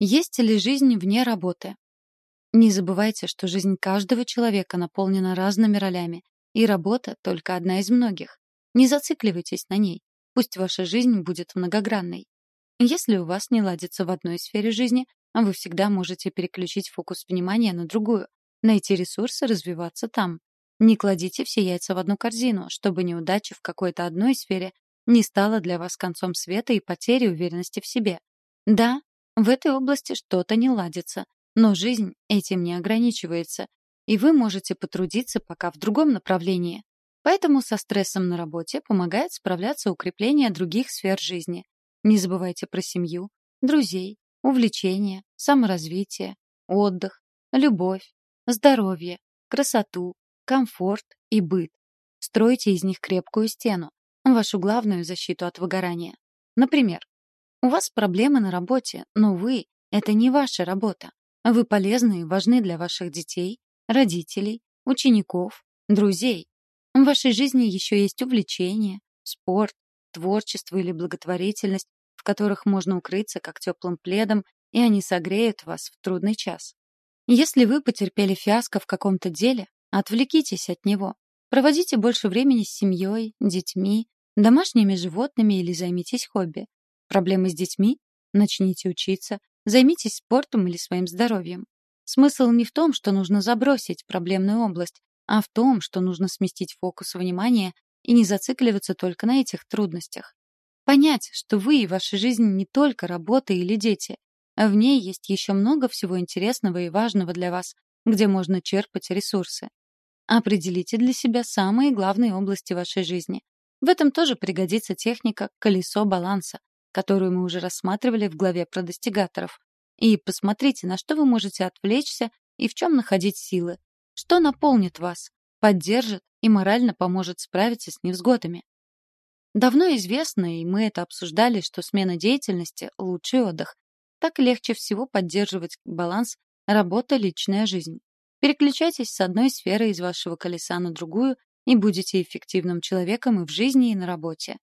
Есть ли жизнь вне работы? Не забывайте, что жизнь каждого человека наполнена разными ролями, и работа — только одна из многих. Не зацикливайтесь на ней. Пусть ваша жизнь будет многогранной. Если у вас не ладится в одной сфере жизни, вы всегда можете переключить фокус внимания на другую, найти ресурсы, развиваться там. Не кладите все яйца в одну корзину, чтобы неудача в какой-то одной сфере не стала для вас концом света и потерей уверенности в себе. Да, в этой области что-то не ладится, но жизнь этим не ограничивается, и вы можете потрудиться пока в другом направлении. Поэтому со стрессом на работе помогает справляться укрепление других сфер жизни. Не забывайте про семью, друзей, увлечения, саморазвитие, отдых, любовь, здоровье, красоту, комфорт и быт. Стройте из них крепкую стену, вашу главную защиту от выгорания. Например, у вас проблемы на работе, но вы — это не ваша работа. Вы полезны и важны для ваших детей, родителей, учеников, друзей. В вашей жизни еще есть увлечения, спорт, творчество или благотворительность, в которых можно укрыться как теплым пледом, и они согреют вас в трудный час. Если вы потерпели фиаско в каком-то деле, отвлекитесь от него. Проводите больше времени с семьей, детьми, домашними животными или займитесь хобби. Проблемы с детьми? Начните учиться, займитесь спортом или своим здоровьем. Смысл не в том, что нужно забросить проблемную область, а в том, что нужно сместить фокус внимания и не зацикливаться только на этих трудностях. Понять, что вы и ваша жизнь не только работа или дети, а в ней есть еще много всего интересного и важного для вас, где можно черпать ресурсы. Определите для себя самые главные области вашей жизни. В этом тоже пригодится техника «колесо баланса», которую мы уже рассматривали в главе про достигаторов. И посмотрите, на что вы можете отвлечься и в чем находить силы. Что наполнит вас, поддержит и морально поможет справиться с невзгодами. Давно известно, и мы это обсуждали, что смена деятельности — лучший отдых. Так легче всего поддерживать баланс работа-личная жизнь. Переключайтесь с одной сферы из вашего колеса на другую и будете эффективным человеком и в жизни, и на работе.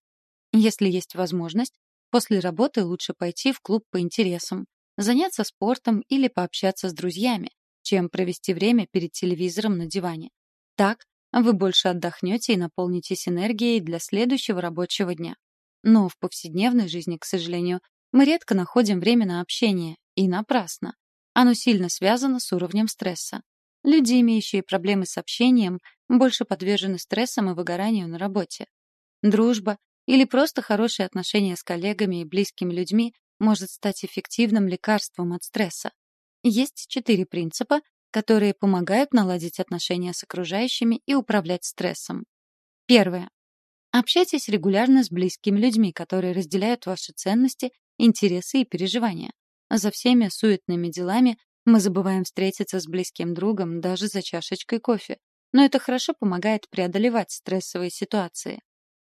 Если есть возможность, после работы лучше пойти в клуб по интересам, заняться спортом или пообщаться с друзьями, чем провести время перед телевизором на диване. Так вы больше отдохнете и наполнитесь энергией для следующего рабочего дня. Но в повседневной жизни, к сожалению, мы редко находим время на общение, и напрасно. Оно сильно связано с уровнем стресса. Люди, имеющие проблемы с общением, больше подвержены стрессам и выгоранию на работе. Дружба или просто хорошие отношения с коллегами и близкими людьми может стать эффективным лекарством от стресса. Есть четыре принципа, которые помогают наладить отношения с окружающими и управлять стрессом. Первое. Общайтесь регулярно с близкими людьми, которые разделяют ваши ценности, интересы и переживания. За всеми суетными делами мы забываем встретиться с близким другом даже за чашечкой кофе, но это хорошо помогает преодолевать стрессовые ситуации.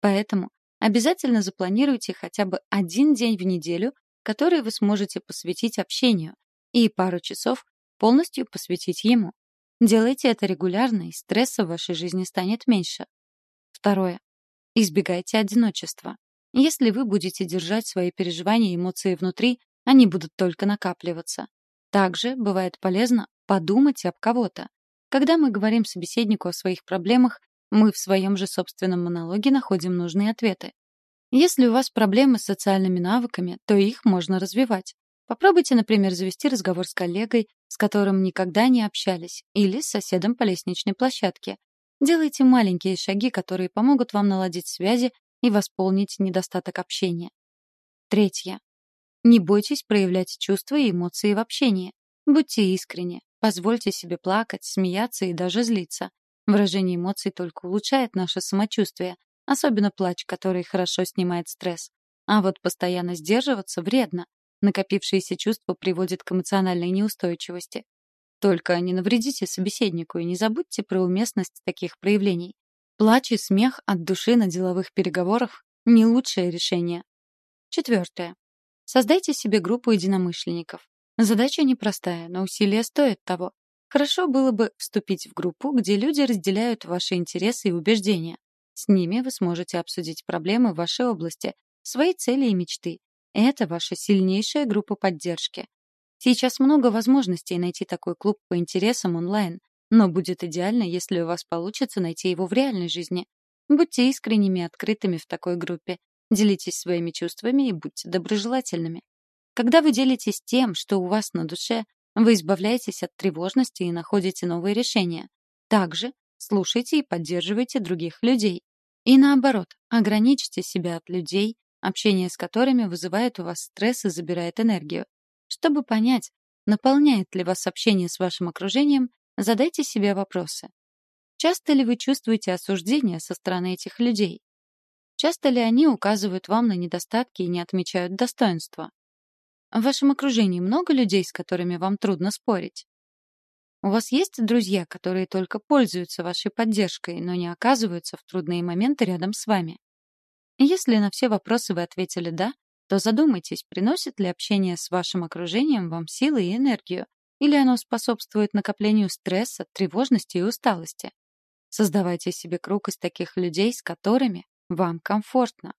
Поэтому обязательно запланируйте хотя бы один день в неделю, который вы сможете посвятить общению, и пару часов полностью посвятить ему. Делайте это регулярно, и стресса в вашей жизни станет меньше. Второе. Избегайте одиночества. Если вы будете держать свои переживания и эмоции внутри, они будут только накапливаться. Также бывает полезно подумать об кого-то. Когда мы говорим собеседнику о своих проблемах, мы в своем же собственном монологе находим нужные ответы. Если у вас проблемы с социальными навыками, то их можно развивать. Попробуйте, например, завести разговор с коллегой, с которым никогда не общались, или с соседом по лестничной площадке. Делайте маленькие шаги, которые помогут вам наладить связи и восполнить недостаток общения. Третье. Не бойтесь проявлять чувства и эмоции в общении. Будьте искренни. Позвольте себе плакать, смеяться и даже злиться. Выражение эмоций только улучшает наше самочувствие, Особенно плач, который хорошо снимает стресс. А вот постоянно сдерживаться вредно. Накопившиеся чувства приводят к эмоциональной неустойчивости. Только не навредите собеседнику и не забудьте про уместность таких проявлений. Плач и смех от души на деловых переговорах — не лучшее решение. Четвертое. Создайте себе группу единомышленников. Задача непростая, но усилия стоят того. Хорошо было бы вступить в группу, где люди разделяют ваши интересы и убеждения. С ними вы сможете обсудить проблемы в вашей области, свои цели и мечты. Это ваша сильнейшая группа поддержки. Сейчас много возможностей найти такой клуб по интересам онлайн, но будет идеально, если у вас получится найти его в реальной жизни. Будьте искренними и открытыми в такой группе. Делитесь своими чувствами и будьте доброжелательными. Когда вы делитесь тем, что у вас на душе, вы избавляетесь от тревожности и находите новые решения. Также слушайте и поддерживайте других людей. И наоборот, ограничьте себя от людей, общение с которыми вызывает у вас стресс и забирает энергию. Чтобы понять, наполняет ли вас общение с вашим окружением, задайте себе вопросы. Часто ли вы чувствуете осуждение со стороны этих людей? Часто ли они указывают вам на недостатки и не отмечают достоинства? В вашем окружении много людей, с которыми вам трудно спорить? У вас есть друзья, которые только пользуются вашей поддержкой, но не оказываются в трудные моменты рядом с вами? Если на все вопросы вы ответили «да», то задумайтесь, приносит ли общение с вашим окружением вам силы и энергию, или оно способствует накоплению стресса, тревожности и усталости. Создавайте себе круг из таких людей, с которыми вам комфортно.